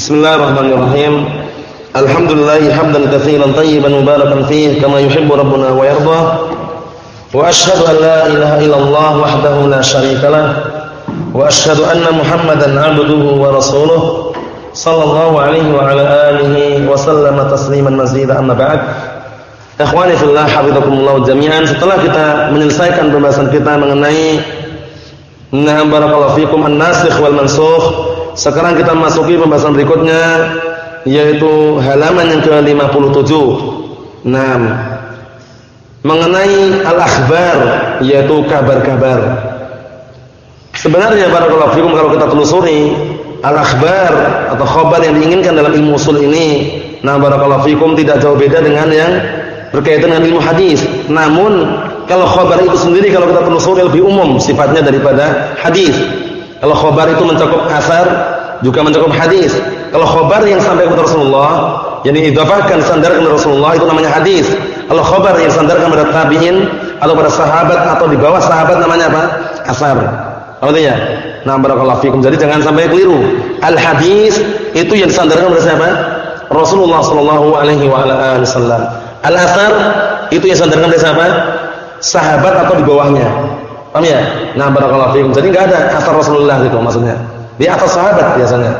Bismillahirrahmanirrahim. Alhamdulillah hamdan katsiran tayyiban mubarakan fih kama yuhibbu rabbuna wa yarda. Wa asyhadu an la ilaha illallah wahdahu la syarika lah. Wa asyhadu anna Muhammadan 'abduhu wa rasuluh sallallahu alaihi wa ala alihi wa sallama tasliman mazida amma ba'd. Ikhwani fillah hafizakumullah jami'an. Setelah kita menyelesaikan pembahasan kita mengenai Nah barakallahu fikum an-nasikh wal mansukh sekarang kita masuki pembahasan berikutnya yaitu halaman yang ke-57. Nah, mengenai al-akhbar yaitu kabar-kabar. Sebenarnya barakallahu fikum kalau kita telusuri al-akhbar atau khabar yang diinginkan dalam ilmu usul ini, nah barakallahu fikum tidak jauh beda dengan yang berkaitan dengan ilmu hadis. Namun kalau khabar itu sendiri kalau kita telusuri lebih umum sifatnya daripada hadis. Kalau khobar itu mencakup asar, juga mencakup hadis. Kalau khobar yang sampai kepada Rasulullah, yang diidhafahkan kepada Rasulullah itu namanya hadis. Kalau khobar yang sandarkan kepada tabi'in atau pada sahabat atau di bawah sahabat namanya apa? Asar. Apa ya? Nah, barakallahu fikum. Jadi jangan sampai keliru. Al hadis itu yang disandarkan kepada siapa? Rasulullah sallallahu alaihi wa ala wasallam. Al asar itu yang disandarkan kepada siapa? Sahabat atau di bawahnya. Paham ya? Nah, barakallahu fiikum. Jadi enggak ada asar Rasulullah gitu maksudnya. Di atas sahabat biasanya.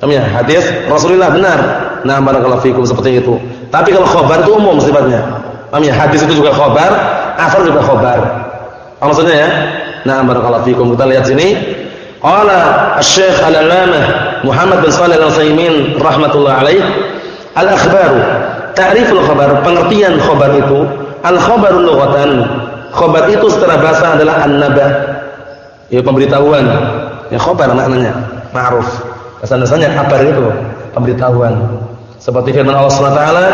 Paham ya? Hadis Rasulullah benar. Nah, barakallahu fiikum seperti itu. Tapi kalau khabar itu umum sifatnya. Paham ya? Hadis itu juga khabar, asar juga khabar. Apa maksudnya ya? Nah, barakallahu fiikum. Kita lihat sini. Qala Asy-Syaikh Al-Allamah Muhammad bin Shalih Al-Utsaimin rahimatullah alaih, al-akhbaru ta'riful khabar, pengertian khabar itu al-khabaru lughatan Khobar itu secara bahasa adalah an-naba. Ya pemberitahuan. Ya khobar maknanya, ma'ruf. Bahasa-bahasanya kabar itu, pemberitahuan. Seperti firman Allah Subhanahu wa taala,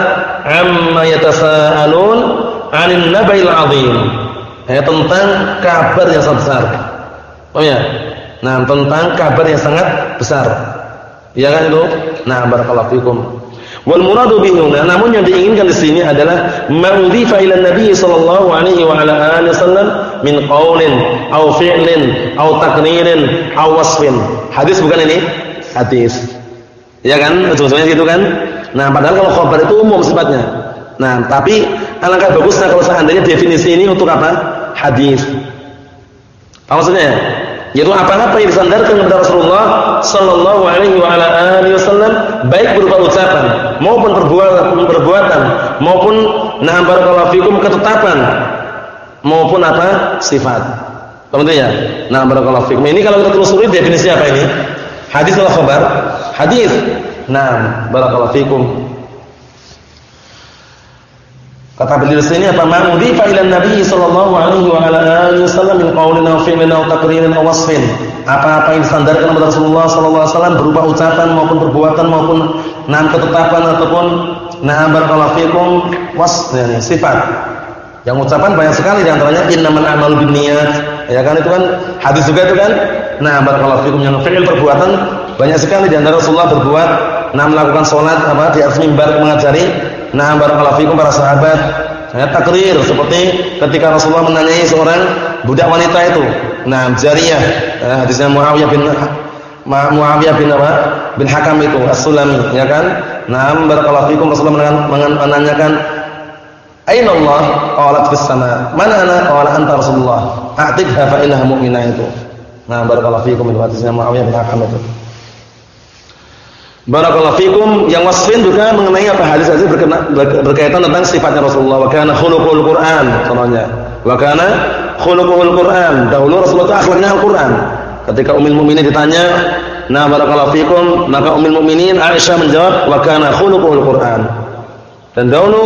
"Amma yatasaalun 'anil naba'il 'adzim." Ya tentang kabar yang sangat besar. Oh ya. Nah, tentang kabar yang sangat besar. Ya kan itu? Nah, barakallahu fikum. Wal muradu bihuna namun yang diinginkan di sini adalah ma'udhifa ila Nabi sallallahu alaihi wa ala alihi wasallam min qaulin aw fi'lin aw taqririn aw wasfin. Hadis bukan ini? Hadis. Ya kan? Ujung-ujungnya gitu kan? Nah, padahal kalau khabar itu umum sifatnya. Nah, tapi alangkah bagusnya kalau seandainya definisi ini untuk apa? Hadis. Apa maksudnya? Yaitu apa-apa yang disandarkan kepada Rasulullah sallallahu alaihi wasallam baik berupa ucapan maupun perbuatan maupun nah barakallahu fikum ketetapan maupun apa? sifat. Kemudian ya? Nah barakallahu fikum. Ini kalau kita telusuri definisi apa ini? Hadis atau khabar? Hadis. Nah, barakallahu fikum. Kata beliau sini apa ma'udhifa ila Nabi sallallahu alaihi wa ala alihi wasallam min qaulin aw fi'lin aw taqririn aw wasfin. Apa-apa yang disandarkan kepada Rasulullah sallallahu alaihi wasallam berupa ucapan maupun perbuatan maupun nam ketetapan ataupun na'am barakallahu fikum was yani sifat. Yang ucapan banyak sekali di antaranya innamal a'malu binniyat. Ya kan itu kan hadis juga itu kan. Nah, barakallahu fikum yang fi'il perbuatan banyak sekali di antara Rasulullah berbuat nah melakukan salat apa di atas mimbar mengajari Nah, barakallahu fikum para sahabat. Ya, takrir seperti ketika Rasulullah menanyai seorang budak wanita itu. Nah, jariyah. Eh, hadisnya Muawiyah bin Muawiyah bin apa? Bin Hakam itu As-Sulami, ya kan? Nah, barakallahu fikum Rasulullah menanyakan Aina Allah? Qalat fis sama. Mana ana? Qala anta Rasulullah. A'tidha fa innaha mu'minah itu. Nah, barakallahu fikum itu hadisnya Muawiyah bin Hakam itu. Barakallahu fikum yang wasfin juga mengenai apa hadis-hadis berkaitan tentang sifatnya Rasulullah wa kana khuluqul Quran contohnya. Wa kana khuluqul Quran. Dahulu Rasulullah itu akhlaknya Al-Qur'an. Ketika Ummul Mukminin ditanya, "Nah, barakallahu fikum," maka Ummul Mukminin Aisyah menjawab, "Wa kana khuluqul Quran." Dan dahulu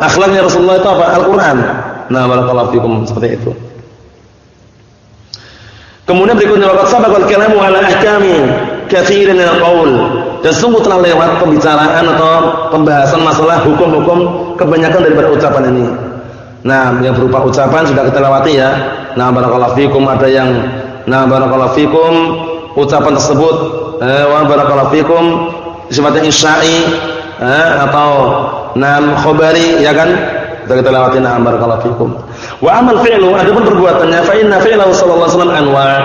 akhlaknya Rasulullah itu apa? Al-Qur'an. Nah, barakallahu fikum seperti itu. Kemudian berikutnya waqad sabaqal kalamu ala ahkami katsirin min al-qaul dan sungguh telah lewat pembicaraan atau pembahasan masalah hukum-hukum kebanyakan daripada ucapan ini. Nah, yang berupa ucapan sudah kita lewati ya. Nah, barakallahu fikum ada yang nah barakallahu fikum ucapan tersebut eh wa barakallahu fikum sifatnya insya'i eh, atau nam khabari ya kan? Sudah kita lewati nah barakallahu fikum. Wa amal fi'lu adapun perbuatannya fa inna fi'lahu sallallahu alaihi wasallam anwa'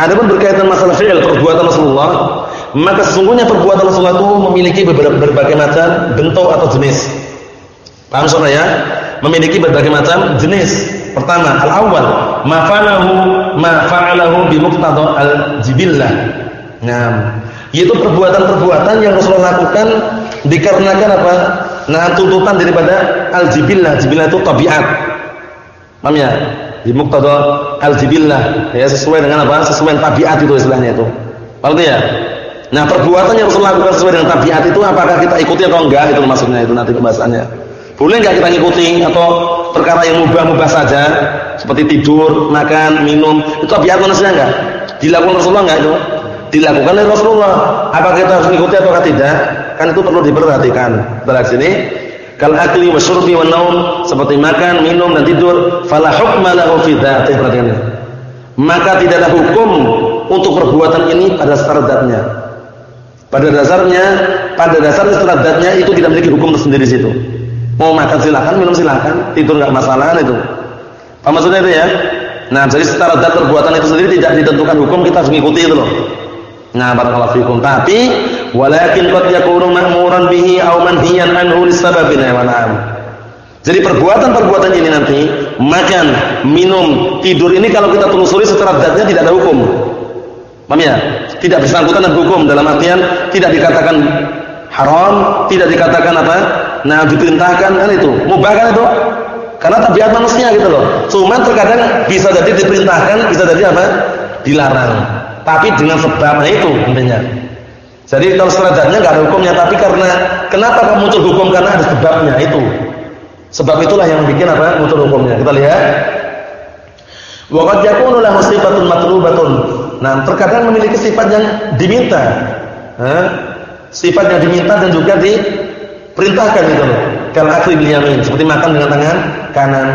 Adapun berkaitan masalah fi'il perbuatan Rasulullah Maka sesungguhnya perbuatan Rasulullah itu memiliki berbagai macam bentuk atau jenis. Paham saudara ya? Memiliki berbagai macam jenis. Pertama, al-awwal, ma fa'alahu ma fa'alahu bi muqtada al-jibillah. Nah, yaitu perbuatan-perbuatan yang Rasulullah lakukan dikarenakan apa? Nah, tuntutan daripada al-jibillah. Jibillah itu tabiat. Paham ya? Di muqtada al-jibillah, ya sesuai dengan apa? Sesuai tabiat itu istilahnya itu. Paham ya? Nah, perbuatan yang Rasulullah lakukan sesuai dengan tabiat itu apakah kita ikuti atau enggak itu maksudnya itu nanti pembahasannya. Boleh enggak kita ikuti atau perkara yang mubah-mubah saja seperti tidur, makan, minum, itu tabiat manusia enggak? Dilakukan Rasulullah enggak itu? Dilakukan oleh Rasulullah. Apakah kita harus mengikuti atau tidak? Kan itu perlu diperhatikan. Kita sini kal akli wa syurbi wa naum seperti makan, minum dan tidur, fala hukma lahu fi dzatihi. Maka tidak ada hukum untuk perbuatan ini pada syaratnya. Pada dasarnya, pada dasarnya syaratnya itu tidak memiliki hukum tersendiri situ. Mau makan silakan, minum silakan, tidur enggak masalah itu. Apa maksudnya itu ya? Nah, jadi secara dat perbuatan itu sendiri tidak ditentukan hukum, kita harus mengikuti itu loh. Nah, barakallahu fikum. Tapi walakin qad yakunu ma'muran bihi aw manhiyan anhu lisababin wa na'am. Jadi perbuatan-perbuatan ini nanti makan, minum, tidur ini kalau kita telusuri secara datnya tidak ada hukum. Paham ya? Tidak bersangkutan dengan hukum dalam artian tidak dikatakan haram, tidak dikatakan apa? Nah, diperintahkan kan itu. Mubah kan itu? Karena tabiat manusia gitu loh. Cuma terkadang bisa jadi diperintahkan, bisa jadi apa? Dilarang tapi dengan sebabnya itu intinya. Jadi kalau seradatnya nggak ada hukumnya, tapi karena kenapa kok muncul hukum karena ada sebabnya itu. Sebab itulah yang bikin apa muncul hukumnya. Kita lihat. Wa qad yakunu lahu sifatun matlubatun. Nah, terkadang memiliki sifat yang diminta. Sifat yang diminta dan juga diperintahkan gitu loh. Kal akli yamin, seperti makan dengan tangan kanan.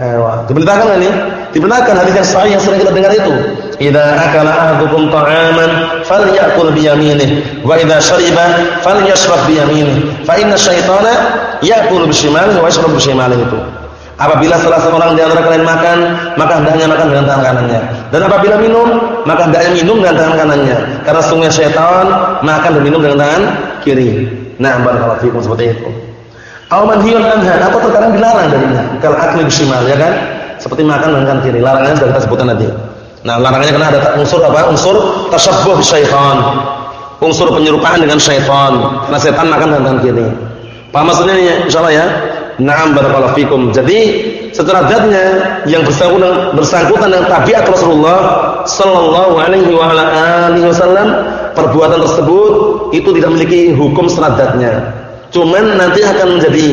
Eh, wah, diperintahkan kan ya? Dibenarkan hadis yang sahih yang sering kita dengar itu. Idza akala ahadukum ta'aman falyakul bi yaminih wa idza shariba falyashrab bi yaminih. Fa inna syaitana ya'kulu bi shimalihi wa yashrabu bi shimalihi itu. Apabila salah seorang di antara kalian makan, maka hendaknya makan dengan tangan kanannya. Dan apabila minum, maka hendaknya minum dengan tangan kanannya. Karena sungguhnya syaitan makan dan minum dengan tangan kiri. Nah, barakallahu fikum seperti itu. Aw manhiyun anha atau terkadang dilarang darinya. Kal akli bishimal ya kan? Seperti makan dengan kanan kiri. Larangannya sudah kita sebutkan nanti. Nah, larangannya karena ada unsur apa? Unsur tasyabbuh syaitan. Unsur penyerupaan dengan syaitan. Karena setan makan dengan kanan kiri. Paham maksudnya ini insyaallah ya? Na'am barakallahu fikum. Jadi secara zatnya yang bersangkutan bersangkutan dengan tabiat Rasulullah sallallahu alaihi wa ala alihi wasallam, perbuatan tersebut itu tidak memiliki hukum secara zatnya. Cuman nanti akan menjadi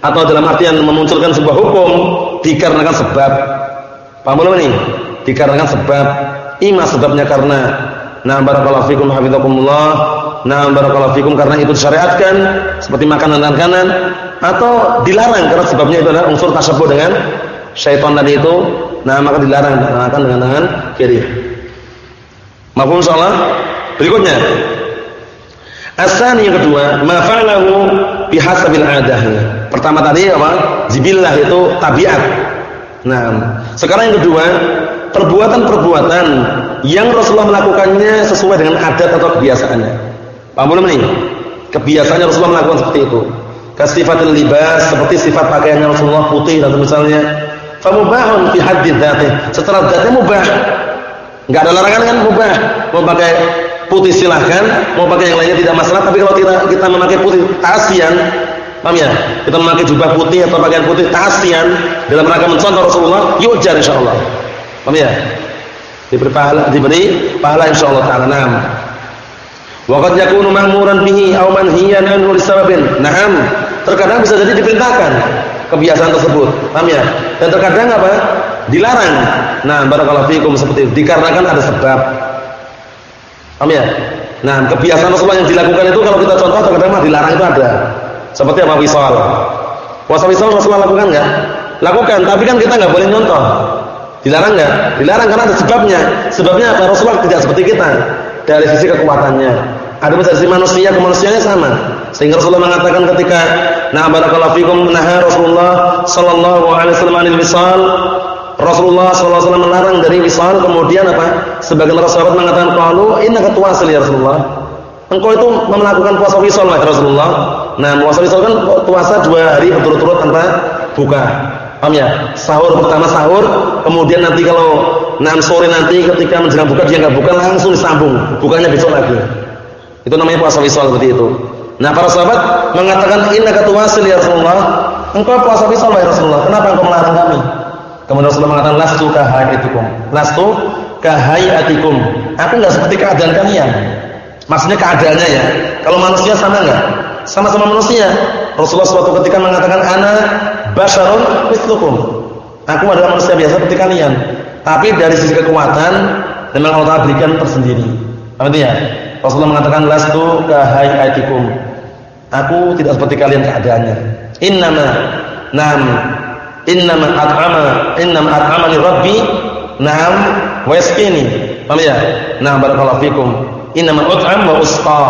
atau dalam artian memunculkan sebuah hukum dikarenakan sebab. Paham belum ini? Dikarenakan sebab. Ima sebabnya karena nah barakallahu fikum hafizakumullah. Nah barakallahu fikum karena itu disyariatkan seperti makan dengan kanan atau dilarang karena sebabnya itu adalah unsur tasabbuh dengan syaitan tadi itu. Nah maka dilarang makan dengan tangan kiri. Mafhum insyaallah? Berikutnya Asani yang kedua, ma fa'alahu bihasabil adahnya. Pertama tadi apa? Jibillah itu tabiat. Nah, sekarang yang kedua, perbuatan-perbuatan yang Rasulullah melakukannya sesuai dengan adat atau kebiasaannya. Paham belum nih? Kebiasaannya Rasulullah melakukan seperti itu. Kasifatul libas, seperti sifat pakaiannya Rasulullah putih dan misalnya. Famubahun fi haddi dzati. Secara dzatnya mubah. Enggak ada larangan kan mubah. Mau pakai putih silahkan, mau pakai yang lainnya tidak masalah. Tapi kalau kita kita memakai putih tasian, paham ya? Kita memakai jubah putih atau pakaian putih tasian dalam rangka mencontoh Rasulullah, yujar insyaallah. Paham ya? Diberi pahala, diberi pahala insyaallah taala. Wa qad yakunu ma'muran bihi aw manhiyan anhu lisababin. Naam. Terkadang bisa jadi diperintahkan kebiasaan tersebut. Paham ya? Dan terkadang apa? Dilarang. Nah, barakallahu fikum seperti itu. Dikarenakan ada sebab. Paham ya? Nah, kebiasaan Rasulullah yang dilakukan itu kalau kita contoh terkadang mah dilarang itu ada. Seperti apa wisal. Puasa wisal Rasulullah lakukan enggak? Lakukan, tapi kan kita enggak boleh contoh. Dilarang enggak? Dilarang karena ada sebabnya. Sebabnya apa? Rasulullah tidak seperti kita dari sisi kekuatannya. Ada sisi manusia kemanusiaannya sama. Sehingga Rasulullah mengatakan ketika nah barakallahu fikum naha Rasulullah sallallahu alaihi wasallam anil wisal Rasulullah SAW melarang dari wisal kemudian apa? Sebagian sahabat mengatakan qalu innaka tuwasil ya Rasulullah. engkau itu melakukan puasa wisol lah Rasulullah. Nah, puasa wisol kan puasa dua hari berturut-turut tanpa buka. Paham ya? Sahur pertama sahur, kemudian nanti kalau enam sore nanti ketika menjelang buka dia nggak buka langsung disambung, bukannya besok lagi. Itu namanya puasa wisol seperti itu. Nah, para sahabat mengatakan innaka tuwasil ya Rasulullah. Engkau puasa wisol ya Rasulullah. Kenapa engkau melarang kami? Kemudian Rasulullah mengatakan lastu kahayatikum. Lastu kahayatikum. Aku enggak seperti keadaan kalian. Maksudnya keadaannya ya. Kalau manusia sama enggak? Sama-sama manusia. Rasulullah suatu ketika mengatakan ana basyarun mislukum. Aku adalah manusia biasa seperti kalian. Tapi dari sisi kekuatan memang Allah berikan tersendiri. Paham ya? Rasulullah mengatakan lastu kahayatikum. Aku tidak seperti kalian keadaannya. Innama nam innama at'ama innama at'amani rabbi nam wa yasqini. Paham ya? Nah, barakallahu fikum. Innama ut'am wa usqa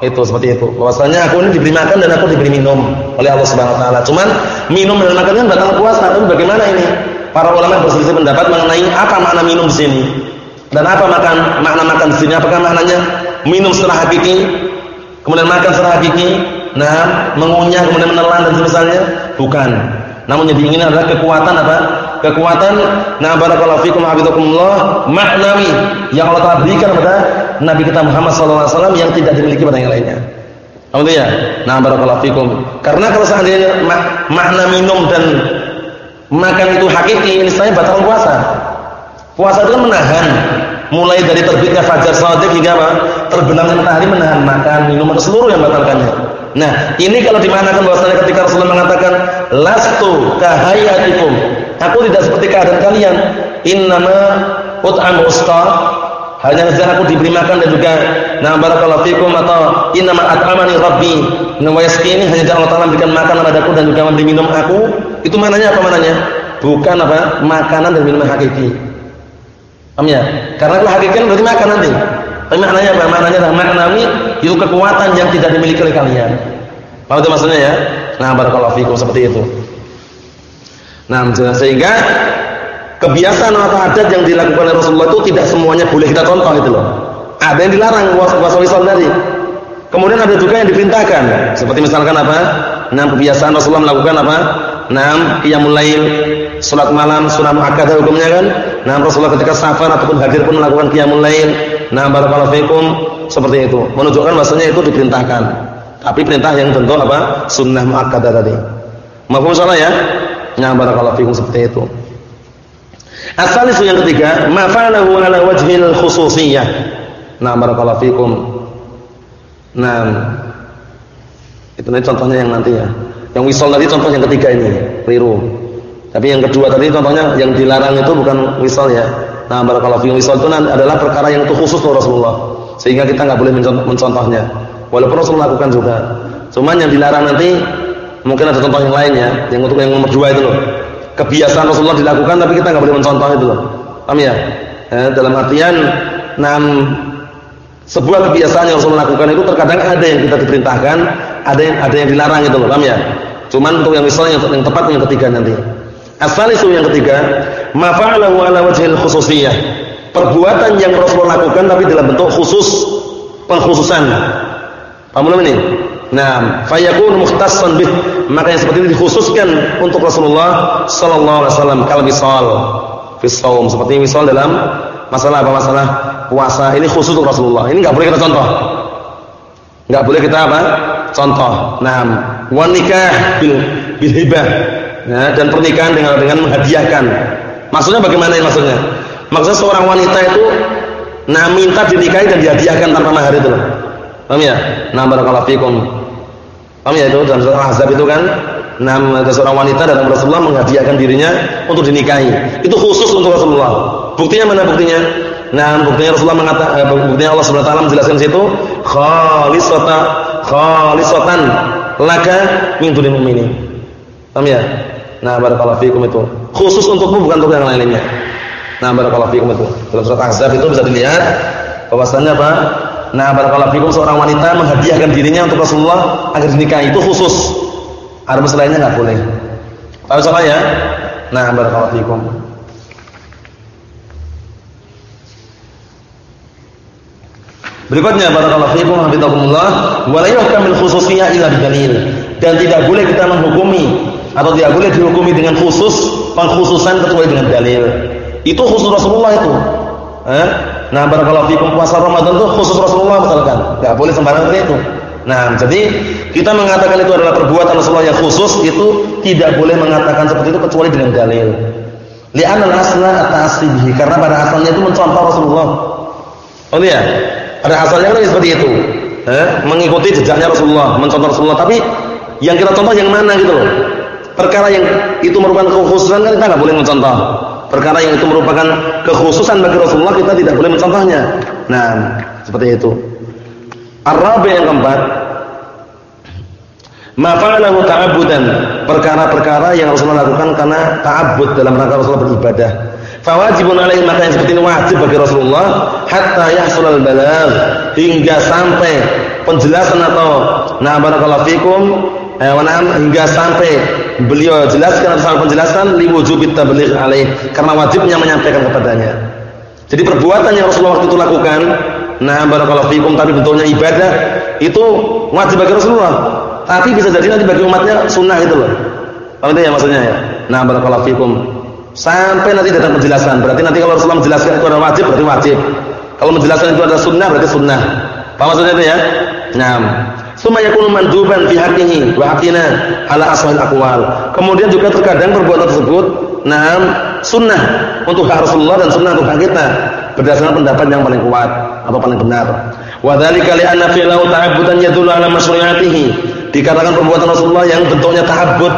itu seperti itu. Bahwasanya aku ini diberi makan dan aku diberi minum oleh Allah Subhanahu wa taala. Cuman minum dan makan kan batal puasa. Tapi bagaimana ini? Para ulama berselisih pendapat mengenai apa makna minum di sini. Dan apa makan makna makan di sini? Apakah maknanya minum secara hakiki, kemudian makan secara hakiki, nah mengunyah kemudian menelan dan semisalnya? Bukan. Namun yang diinginkan adalah kekuatan apa? Kekuatan nah barakallahu fikum hafizakumullah maknawi yang Allah telah berikan kepada Nabi kita Muhammad SAW yang tidak dimiliki pada yang lainnya. Paham ya? Nah, barakallahu fikum. Karena kalau seandainya mak makna minum dan makan itu hakiki, ini saya batal puasa. Puasa itu kan menahan mulai dari terbitnya fajar shadiq hingga apa? terbenamnya matahari menahan makan, minum seluruh yang batalkannya. Nah, ini kalau dimanakan bahwasanya ketika Rasulullah mengatakan lastu kahayatikum, aku tidak seperti keadaan kalian. Innama ut'am usqa hanya saja aku diberi makan dan juga na barakallahu fikum atau innama at'amani rabbi wa yasqini hanya Allah Taala memberikan makanan padaku dan juga memberi minum aku itu mananya apa mananya bukan apa makanan dan minuman hakiki paham ya karena kan berarti makan nanti tapi maknanya apa maknanya adalah maknawi itu kekuatan yang tidak dimiliki oleh kalian paham itu maksudnya ya nah barakallahu fikum seperti itu nah sehingga kebiasaan atau adat yang dilakukan oleh Rasulullah itu tidak semuanya boleh kita contoh itu loh. Ada yang dilarang puasa wisal tadi. Kemudian ada juga yang diperintahkan. Seperti misalkan apa? Enam kebiasaan Rasulullah melakukan apa? Enam qiyamul lail, salat malam, sunnah muakkadah hukumnya kan? Nah, Rasulullah ketika safar ataupun hadir pun melakukan qiyamul lail. Nah, barakallahu fikum seperti itu. Menunjukkan bahasanya itu diperintahkan. Tapi perintah yang tentu apa? Sunnah muakkadah tadi. Mafhum salah ya? Nah, barakallahu fikum seperti itu. Asal itu yang ketiga, ma fa'alahu ala wajhil khususiyah. Nah, barakallahu fikum. Nah, itu nanti contohnya yang nanti ya. Yang wisol tadi contoh yang ketiga ini, keliru. Tapi yang kedua tadi contohnya yang dilarang itu bukan wisol ya. Nah, barakallahu fikum wisol itu adalah perkara yang itu khusus untuk Rasulullah. Sehingga kita nggak boleh mencontohnya. Walaupun Rasulullah lakukan juga. Cuman yang dilarang nanti mungkin ada contoh yang lainnya, yang untuk yang nomor dua itu loh kebiasaan Rasulullah dilakukan tapi kita nggak boleh mencontoh itu loh. Paham ya? Eh, dalam artian enam sebuah kebiasaan yang Rasulullah lakukan itu terkadang ada yang kita diperintahkan, ada yang ada yang dilarang itu loh, paham ya? Cuman untuk yang misalnya yang tepat yang ketiga nanti. Asal itu yang ketiga, ma fa'alahu ala wajhil khususiyah. Perbuatan yang Rasulullah lakukan tapi dalam bentuk khusus, pengkhususan. Paham belum ini? Nah, fayakun mukhtassan bih. Maka yang seperti ini dikhususkan untuk Rasulullah sallallahu alaihi wasallam kal wisal fi shaum. Seperti wisal dalam masalah apa masalah puasa. Ini khusus untuk Rasulullah. Ini enggak boleh kita contoh. Enggak boleh kita apa? Contoh. Nah, wan nikah bil bil hibah. Nah, dan pernikahan dengan dengan menghadiahkan. Maksudnya bagaimana ini maksudnya? Maksudnya seorang wanita itu nah minta dinikahi dan dihadiahkan tanpa mahar itu loh. Paham ya? Nah, barakallahu fikum. Paham ya itu dalam surah Ahzab itu kan nama seorang wanita datang Rasulullah menghadiahkan dirinya untuk dinikahi. Itu khusus untuk Rasulullah. Buktinya mana buktinya? Nah, buktinya Rasulullah mengatakan eh, buktinya Allah Subhanahu wa taala menjelaskan situ khalisata khalisatan laka min dunil mu'minin. Paham ya? Nah, barakallahu fikum itu. Khusus untukmu bukan untuk yang lainnya. Nah, barakallahu fikum itu. Dalam surat Ahzab itu bisa dilihat bahwasanya apa? Nah, barakallahu fikum seorang wanita menghadiahkan dirinya untuk Rasulullah agar dinikahi itu khusus. Ada selainnya enggak boleh. Tahu salah ya? Nah, barakallahu fikum. Berikutnya barakallahu fikum hafizakumullah wa la yuhkamul khususiyah illa bidalil. Dan tidak boleh kita menghukumi atau tidak boleh dihukumi dengan khusus pengkhususan kecuali dengan dalil. Itu khusus Rasulullah itu. Eh? Nah, barakallahu fikum puasa Ramadan itu khusus Rasulullah misalkan. Enggak boleh sembarangan itu. Nah, jadi kita mengatakan itu adalah perbuatan Rasulullah yang khusus itu tidak boleh mengatakan seperti itu kecuali dengan dalil. Li'anna al-asla at-ta'assi karena pada asalnya itu mencontoh Rasulullah. Oh iya. Pada asalnya kan seperti itu. Eh? mengikuti jejaknya Rasulullah, mencontoh Rasulullah, tapi yang kita contoh yang mana gitu loh. Perkara yang itu merupakan kekhususan kan kita nggak boleh mencontoh. Perkara yang itu merupakan kekhususan bagi Rasulullah kita tidak boleh mencontohnya. Nah, seperti itu. Ar-rabi yang keempat, ma fa'alahu ta'abbudan, perkara-perkara yang Rasulullah lakukan karena ta'abbud dalam rangka Rasulullah beribadah. Fawajibun alaihi maka yang seperti ini wajib bagi Rasulullah hatta yahsulal balagh hingga sampai penjelasan atau na barakallahu fikum eh, hingga sampai beliau jelaskan atau penjelasan liwujubit tabligh alaih karena wajibnya menyampaikan kepadanya. Jadi perbuatan yang Rasulullah waktu itu lakukan Nah, barakallahu fikum tapi bentuknya ibadah itu wajib bagi Rasulullah. Tapi bisa jadi nanti bagi umatnya sunnah itu loh. Kalau itu ya maksudnya ya. Nah, barakallahu fikum. Sampai nanti datang penjelasan. Berarti nanti kalau Rasulullah menjelaskan itu adalah wajib, berarti wajib. Kalau menjelaskan itu adalah sunnah, berarti sunnah. Apa maksudnya itu ya? Nah, Suma yakunu manduban fi haqqihi wa haqqina ala aswal aqwal. Kemudian juga terkadang perbuatan tersebut nah sunnah untuk hak Rasulullah dan sunnah untuk hak kita berdasarkan pendapat yang paling kuat atau paling benar. Wa dzalika li anna fi'lahu ta'abbudan yadullu ala masyru'iyatihi. Dikatakan perbuatan Rasulullah yang bentuknya ta'abbud,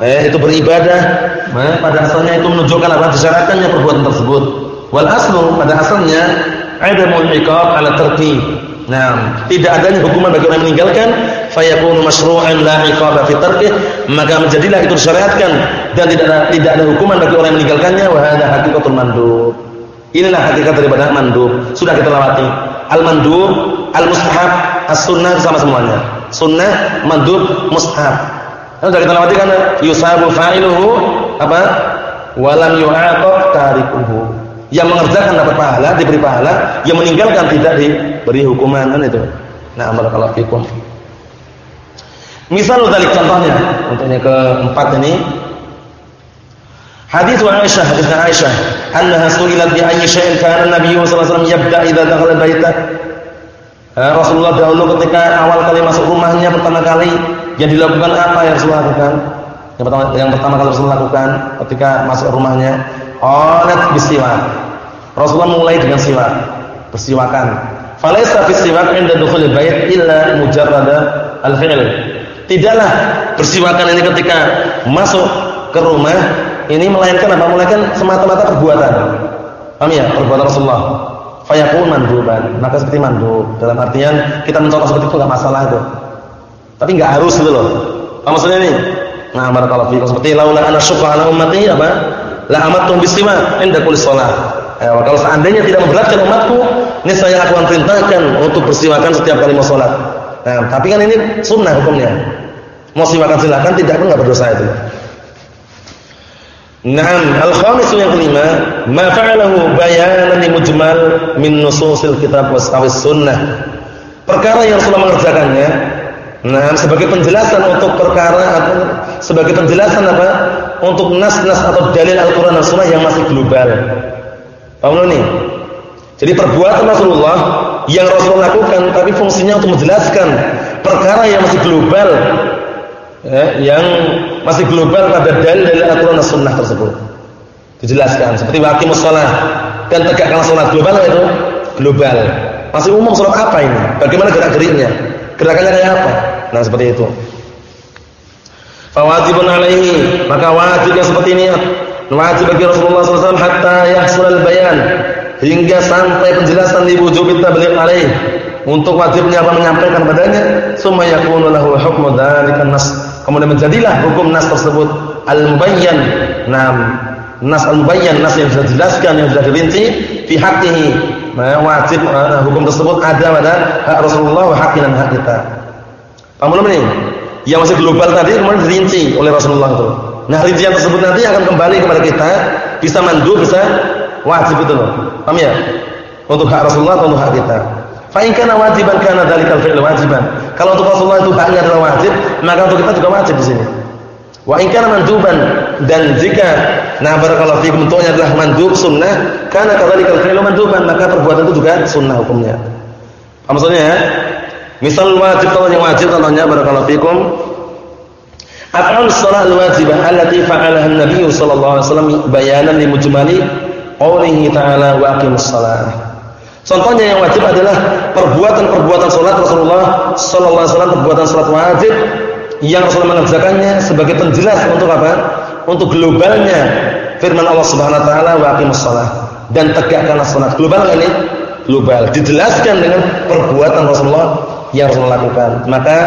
eh itu beribadah, eh, pada asalnya itu menunjukkan apa disyaratkannya perbuatan tersebut. Wal aslu pada asalnya adamul iqab ala tarki. Nah, tidak adanya hukuman bagi orang yang meninggalkan fayakunu masyru'an la iqaba fi tarkih, maka menjadilah itu disyariatkan dan tidak ada, tidak ada hukuman bagi orang yang meninggalkannya wa hadza haqiqatul mandub. Inilah hakikat daripada mandub. Sudah kita lewati. Al-mandub, al-mustahab, as-sunnah sama semuanya. Sunnah, mandub, mustahab. Sudah kita lewati kan yusabu fa'iluhu apa? Walam yu'aqab tarikuhu. Yang mengerjakan dapat pahala, diberi pahala, yang meninggalkan tidak diberi hukuman kan itu. Nah, barakallahu fikum. Misal dari contohnya, untuk yang keempat ini Hadis Aisyah, hadis Aisyah, annaha su'ilat bi ayyi syai'in kana Nabi sallallahu alaihi wasallam yabda idza dakhala baitah. Rasulullah dahulu ketika awal kali masuk rumahnya pertama kali yang dilakukan apa yang Rasulullah lakukan? Yang pertama yang pertama kali Rasulullah lakukan ketika masuk rumahnya, qalat bisiwak. Rasulullah mulai dengan siwak, bersiwakan. Falaisa fi siwak inda dukhul bait illa mujarrada al-fi'l. Tidaklah bersiwakan ini ketika masuk ke rumah ini melainkan apa? Melainkan semata-mata perbuatan. Paham ya? Perbuatan Rasulullah. Fayaqul manduban. Maka seperti mandub. Dalam artian kita mencontoh seperti itu enggak masalah itu. Tapi enggak harus gitu loh. Apa maksudnya ini? Nah, barakallahu fiikum. Seperti laula ana syukra ala ummati apa? La amattum bisima inda kulli shalah. Eh, kalau seandainya tidak memberatkan umatku, ini saya akan perintahkan untuk bersiwakan setiap kali mau sholat. Nah, tapi kan ini sunnah hukumnya. Mau siwakan silakan, tidak pun enggak berdosa itu. Naam, al-khamis yang kelima, ma fa'alahu bayanan mujmal min nususil kitab was sunnah. Perkara yang Rasulullah mengerjakannya, nah sebagai penjelasan untuk perkara atau sebagai penjelasan apa? Untuk nas-nas atau dalil Al-Qur'an dan Sunnah yang masih global. Paham? Jadi perbuatan Rasulullah yang Rasulullah lakukan tapi fungsinya untuk menjelaskan perkara yang masih global ya, yang masih global pada dalil dari Al-Qur'an dan Sunnah tersebut. Dijelaskan seperti waqimus shalah dan tegakkan salat global itu global. Masih umum salat apa ini? Bagaimana gerak-geriknya? Gerakannya kayak apa? Nah, seperti itu. Fawajibun alaihi, maka wajibnya seperti ini wajib bagi Rasulullah SAW hatta yahsulal bayan hingga sampai penjelasan di wujub tabligh alaih untuk wajibnya apa menyampaikan padanya summa yakunu lahu hukmu dzalika nas Kemudian menjadilah hukum nas tersebut al-mubayyan. Nam nas al-mubayyan nas yang sudah dijelaskan yang sudah dirinci fi haqqihi. Nah, wajib uh, hukum tersebut ada pada hak Rasulullah wa hak kita. Paham belum ini? Yang masih global tadi kemudian dirinci oleh Rasulullah itu. Nah, rincian tersebut nanti akan kembali kepada kita, bisa mandu, bisa wajib itu loh. Paham ya? Untuk hak Rasulullah atau untuk hak kita. Fa in kana wajiban kana dzalikal fi'l wajiban. Kalau untuk Rasulullah itu haknya adalah wajib, maka untuk kita juga wajib di sini. Wa in kana manduban dan jika nah barakallahu fikum bentuknya adalah mandub sunnah, kana kadzalikal fi'l manduban, maka perbuatan itu juga sunnah hukumnya. Apa maksudnya ya? Misal wajib kalau yang wajib contohnya barakallahu fikum Af'al shalah al-wajibah allati fa'alaha an-nabiy sallallahu alaihi wasallam bayanan li mujmali qoulihi ta'ala wa aqimus shalah. Contohnya yang wajib adalah perbuatan-perbuatan salat Rasulullah sallallahu alaihi wasallam perbuatan salat wajib yang Rasulullah mengerjakannya sebagai penjelas untuk apa? Untuk globalnya firman Allah Subhanahu wa taala wa aqimus shalah dan tegakkanlah salat. Global ini global dijelaskan dengan perbuatan Rasulullah yang Rasulullah lakukan. Maka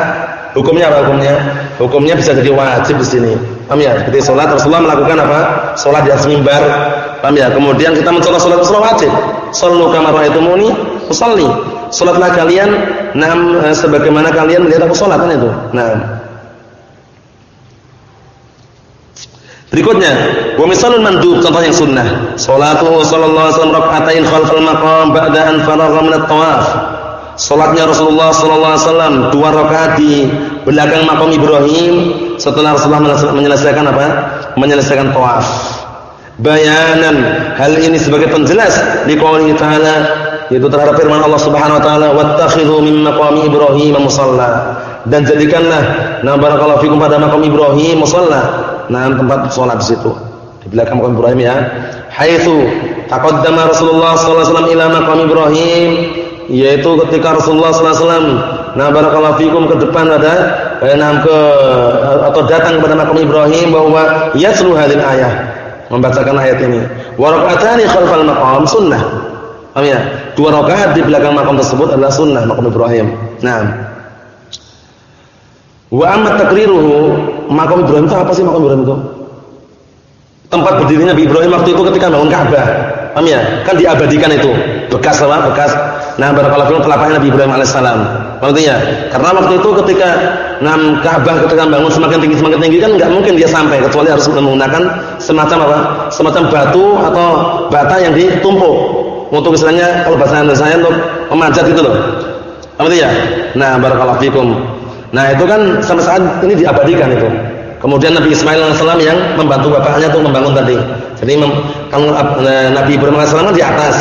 Hukumnya apa hukumnya? Hukumnya bisa jadi wajib di sini. Paham ya? Seperti salat Rasulullah melakukan apa? Salat di atas mimbar. Paham ya? Kemudian kita mencontoh salat Rasulullah wajib. Shallu kama ra'aitumuni usalli. Salatlah kalian nam eh, sebagaimana kalian melihat aku salat kan itu. Nah. Berikutnya, wa misalun mandub contoh yang sunnah. Salatu sallallahu alaihi wasallam rak'atain khalfal maqam ba'da an faragha min at-tawaf. Salatnya Rasulullah sallallahu alaihi wasallam dua rakaat di belakang makam Ibrahim. Setelah Rasulullah menyelesaikan apa? Menyelesaikan tawaf. Bayanan. Hal ini sebagai penjelas di qouli ta'ala yaitu terhadap firman Allah Subhanahu wa taala wattakhidhu min maqami Ibrahim musalla. Dan jadikanlah nah barakallahu fikum pada makam Ibrahim musalla. Nah tempat salat di situ. Di belakang makam Ibrahim ya. Haitsu taqaddama Rasulullah sallallahu alaihi wasallam ila maqam Ibrahim yaitu ketika Rasulullah SAW nah barakallahu fikum ke depan ada eh, nah, ke atau datang kepada makam Ibrahim bahwa yatlu hadil ayah. Membacakan ayat ini. Wa rak'atani khalfal maqam sunnah. Paham ya? Dua rakaat di belakang makam tersebut adalah sunnah makam Ibrahim. Nah wa amma takriruhu makam Ibrahim itu apa sih makam Ibrahim itu? Tempat berdirinya Nabi Ibrahim waktu itu ketika bangun Ka'bah. Paham ya? Kan diabadikan itu. Bekas apa? Bekas Nah, barakallahu fikum telapaknya Nabi Ibrahim alaihissalam. Maksudnya, karena waktu itu ketika nam Ka'bah ketika bangun semakin tinggi semakin tinggi kan enggak mungkin dia sampai kecuali harus menggunakan semacam apa? Semacam batu atau bata yang ditumpuk. Untuk istilahnya kalau bahasa Indonesia untuk memanjat gitu loh. Apa ya? Nah, barakallahu fikum. Nah, itu kan sampai saat ini diabadikan itu. Kemudian Nabi Ismail alaihissalam yang membantu bapaknya untuk membangun tadi. Jadi kalau Nabi Ibrahim alaihissalam kan di atas,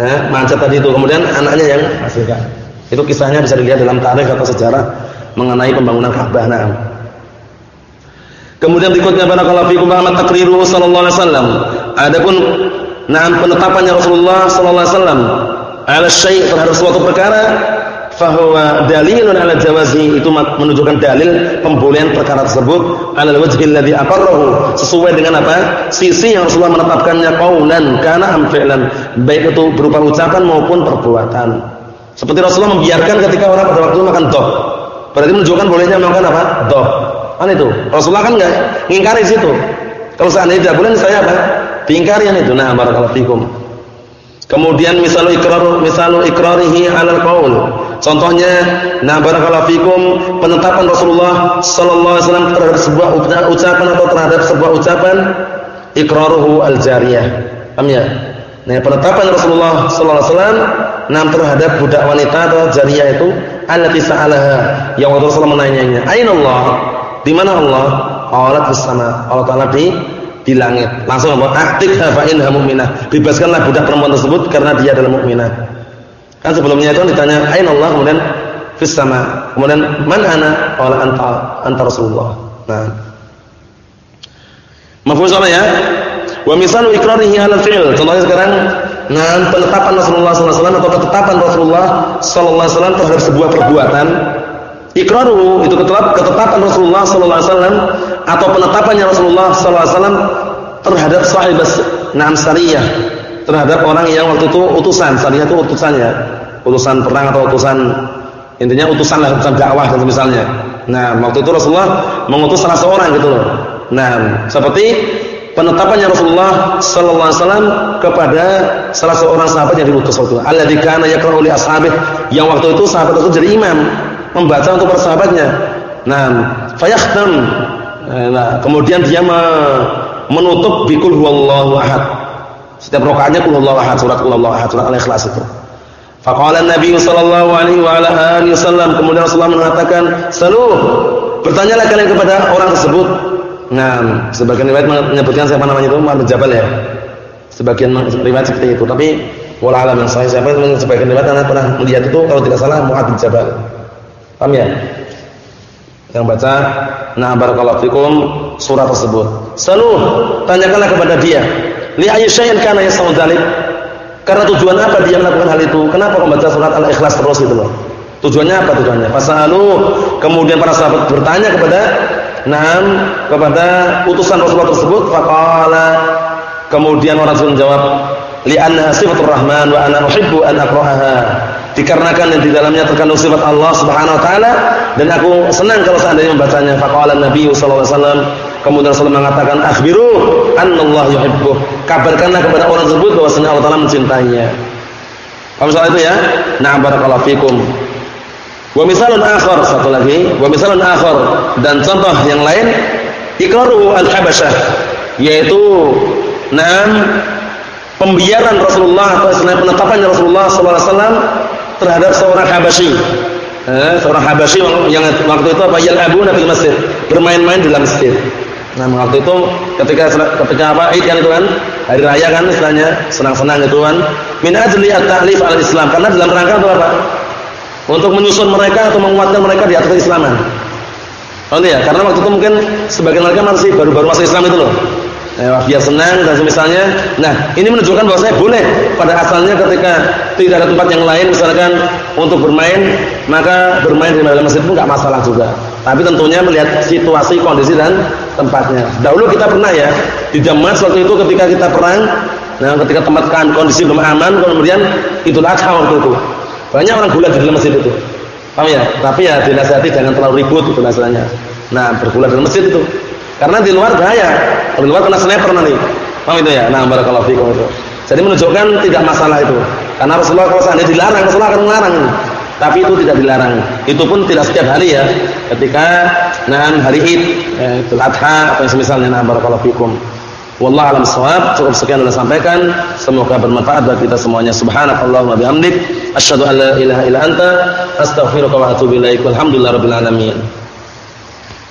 eh, macet tadi itu. Kemudian anaknya yang hasilkan. Itu kisahnya bisa dilihat dalam tarikh atau sejarah mengenai pembangunan Ka'bah. Nah. Kemudian berikutnya barakallahu fikum Muhammad takriru sallallahu alaihi wasallam. Adapun nah penetapannya Rasulullah sallallahu alaihi wasallam ala syai' terhadap suatu perkara fahuwa dalilun ala jawazi itu menunjukkan dalil pembolehan perkara tersebut. Ala wajhi alladhi aqarrahu. Sesuai dengan apa? Sisi yang Rasulullah menetapkannya qaulan kana am fi'lan. Baik itu berupa ucapan maupun perbuatan. Seperti Rasulullah membiarkan ketika orang pada waktu makan doh. Berarti menunjukkan bolehnya makan apa? Doh. Kan itu. Rasulullah kan enggak ngingkari situ. Kalau seandainya tidak boleh saya apa? Diingkari itu. Nah barakallahu fikum. Kemudian misalul ikrar misalul ikrarihi alal qaul Contohnya, nah barakallahu fikum penetapan Rasulullah sallallahu alaihi wasallam terhadap sebuah ucapan atau terhadap sebuah ucapan iqraruhu al-jariyah. Paham ya? Nah, penetapan Rasulullah sallallahu alaihi wasallam nah terhadap budak wanita atau jariyah itu allati sa'alaha yang Rasulullah menanyanya, "Aina Allah?" Di mana Allah? Allah di sana. Allah Taala di di langit. Langsung Allah, "Aktikha fa innaha mu'minah." Bebaskanlah budak perempuan tersebut karena dia adalah mukminah. Kan sebelumnya itu ditanya, "Aina Allah?" Kemudian fis sama. Kemudian, "Man ana?" Qala anta anta Rasulullah. Nah. Mafhum sama ya? Wa misalu iqrarihi 'ala fi'l. Contohnya sekarang nah penetapan Rasulullah sallallahu alaihi wasallam atau ketetapan Rasulullah sallallahu alaihi wasallam terhadap sebuah perbuatan iqraruhu itu ketetapan Rasulullah sallallahu alaihi wasallam atau penetapannya Rasulullah sallallahu alaihi wasallam terhadap sahib na'am sariyah terhadap orang yang waktu itu utusan, salihah itu utusannya, utusan perang atau utusan intinya utusan lah, utusan dakwah gitu misalnya. Nah, waktu itu Rasulullah mengutus salah seorang gitu loh. Nah, seperti penetapannya Rasulullah sallallahu alaihi wasallam kepada salah seorang sahabat yang diutus waktu itu. Alladzi kana yaqra'u li ashabih, yang waktu itu sahabat itu jadi imam, membaca untuk para sahabatnya. Nah, fayakhtam. Nah, kemudian dia menutup bikul huwallahu ahad setiap rakaatnya qul huwallahu ahad, surat qul huwallahu ahad, surat Al-Ikhlas itu. Faqala Nabi sallallahu alaihi wa ala alihi wasallam kemudian Rasulullah mengatakan, "Saluh, bertanyalah kalian kepada orang tersebut." Nah, sebagian riwayat menyebutkan siapa namanya itu Muhammad Jabal ya. Sebagian riwayat seperti itu, tapi wala alam yang saya siapa sebagian riwayat anda pernah melihat itu kalau tidak salah Muhammad Jabal. Paham ya? Yang baca Nah barakallahu fikum surah tersebut. Saluh, tanyakanlah kepada dia. Li ayyi syai'in kana yasau dzalik? Karena tujuan apa dia melakukan hal itu? Kenapa membaca surat Al-Ikhlas terus itu loh? Tujuannya apa tujuannya? Fasalu. Kemudian para sahabat bertanya kepada Naam kepada utusan Rasulullah tersebut faqala kemudian orang tersebut menjawab li'anna sifatur rahman wa ana uhibbu an aqra'aha dikarenakan yang di dalamnya terkandung sifat Allah Subhanahu wa taala dan aku senang kalau seandainya membacanya faqala Nabi sallallahu alaihi wasallam Kemudian Rasulullah mengatakan, "Akhbiru annallahu yuhibbuh." Kabarkanlah kepada orang tersebut bahwasanya Allah Taala mencintainya. Paham soal itu ya? Na'am barakallahu fikum. Wa misalun akhar, satu lagi, wa misalun akhar dan contoh yang lain iqraru al-habasyah yaitu na'am pembiaran Rasulullah atau penetapan Rasulullah sallallahu alaihi wasallam terhadap seorang Habasyi. Eh, seorang Habasyi yang waktu itu apa? Yal'abuna fil masjid, bermain-main di dalam masjid. Nah, waktu itu ketika ketika apa? Id kan itu kan, hari raya kan istilahnya, senang-senang itu kan. Min ajli at-ta'lif al-Islam. Karena dalam rangka untuk apa? Untuk menyusun mereka atau menguatkan mereka di atas keislaman. Oh ya, karena waktu itu mungkin sebagian mereka masih baru-baru masuk Islam itu loh. Ya, biar senang dan semisalnya. Nah, ini menunjukkan bahwa saya boleh pada asalnya ketika tidak ada tempat yang lain misalkan untuk bermain, maka bermain di dalam masjid itu enggak masalah juga. Tapi tentunya melihat situasi, kondisi dan tempatnya. Dahulu kita pernah ya di Damas waktu itu ketika kita perang, nah ketika tempat kan kondisi belum aman, kemudian itu Adha waktu itu. Banyak orang gulat di dalam masjid itu. Paham ya? Tapi ya dinasihati jangan terlalu ribut itu masalahnya. Nah, bergulat di dalam masjid itu. Karena di luar bahaya. Di luar kena sniper nanti. Paham itu ya? Nah, barakallahu fikum itu. Jadi menunjukkan tidak masalah itu. Karena Rasulullah kalau seandainya dilarang, Rasulullah akan melarang. Tapi itu tidak dilarang. Itu pun tidak setiap hari ya. Ketika nah hari Id, eh, Idul Adha atau semisalnya nah barakallahu fikum. Wallahu alam shawab. Cukup sekian sudah sampaikan. Semoga bermanfaat bagi kita semuanya. Subhanakallahumma bihamdik asyhadu an la ilaha illa anta astaghfiruka wa atubu ilaik. Walhamdulillahirabbil alamin.